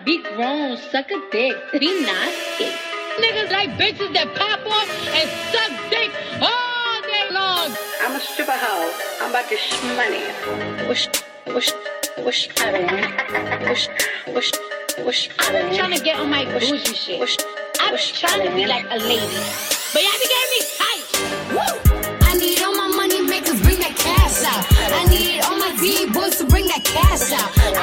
grown, be grown, suck a dick, be nasty. Niggas like bitches that pop off and suck dick all day long. I'm a stripper hoe. I'm about to sh money. Whoosh, whoosh, whoosh, I don't know. Whoosh, whoosh, whoosh, I don't know. Trying to get on my bougie shit. Whoosh, I'm whoosh, trying to be like a lady. But y'all be getting me tight. Woo! I need all my money makers bring that cash out. I need all my D boys to bring that cash out.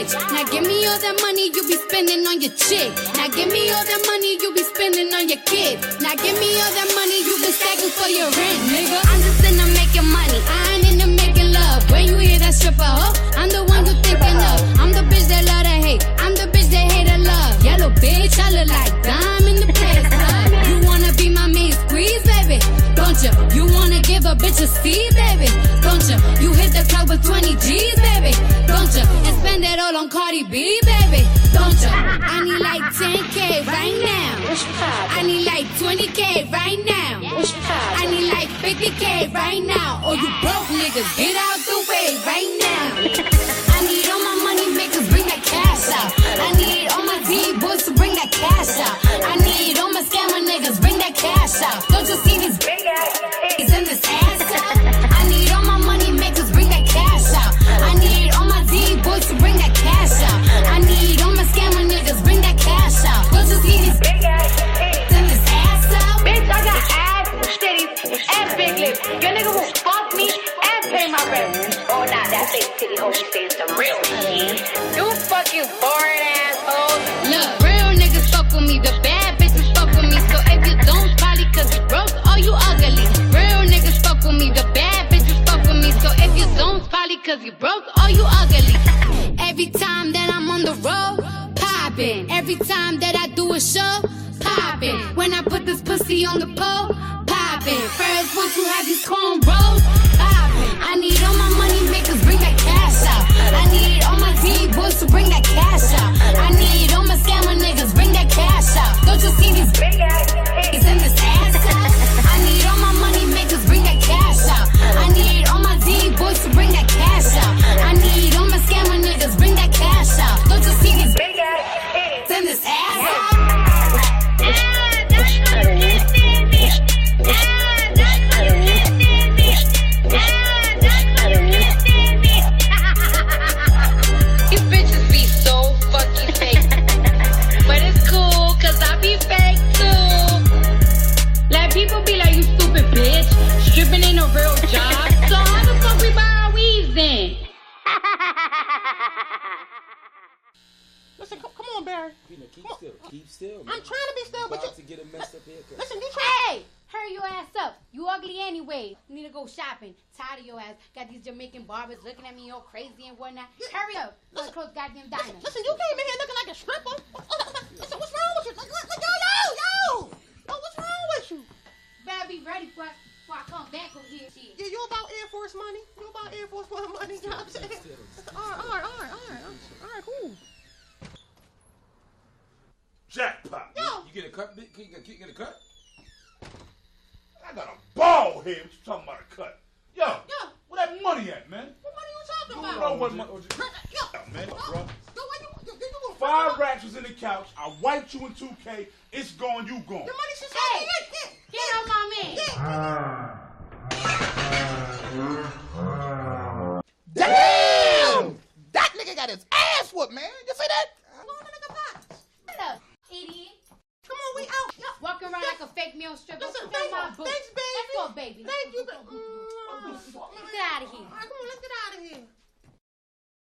Bitch. Now give me all that money you be spending on your chick. Now give me all that money you be spending on your kids. Now give me all that money you been stacking for your rent, nigga. I'm just into making money. I ain't into making love. When you hear that stripper, huh? I'm the one you thinking of. I'm the bitch that love a bitch C, baby? Don't you? You hit the club with 20 G's, baby? Don't you? And spend it all on Cardi B, baby? Don't you? I need like 10K right now. I need like 20K right now. I need like 50K right now. Or you broke niggas, get out the way right now. Big lips. Your nigga will fuck me and pay my rent. Oh, nah, that fake titty hoe be saying some real shit. You fucking boring asshole. Look, real niggas fuck with me, the bad bitches fuck with me. So if you don't, probably cause you broke or you ugly. Real niggas fuck with me, the bad bitches fuck with me. So if you don't, probably cause you broke or you ugly. Every time that I'm on the road, poppin'. Every time that I do a show, poppin'. First, once you have keep still. Man. I'm trying to be still, but about you to get a messed up haircut. listen. You try. Hey, hurry your ass up. You ugly anyway. Need to go shopping. Tired of your ass. Got these Jamaican barbers looking at me all crazy and whatnot. Hurry up. Let's close goddamn diner. Listen, you came in here looking like a stripper. Listen, what's wrong with you? Like, like, yo, yo, yo. Yo, what's wrong with you? Better be ready for, for I come back over here. Shit. Yeah, you about Air Force money? You about Air Force money? You know what I'm saying? All right, all right, all right, all right, all right, cool. Jackpot. Yo, You get a cut? Big? Can you get, can you get a cut? I got a ball here. What you talking about a cut? Yo, yo, where that money at, man? what money you talking You about? know what money? Yo, man, yo, bro. yo, when you, Five racks was in the couch. I wiped you in 2K. It's gone. You gone. The money she's Hey, hey, Get out my man. Ah. Damn! That nigga got his ass whooped, man. You see that? Go in the nigga box. Shut up, idiot. Come on, we out. Yo, Walking around like a fake meal stripper. Listen, thank- my boot. thanks, baby. Let's go, baby. Thank you, Let's Get out of here. Come on, let's get out of here.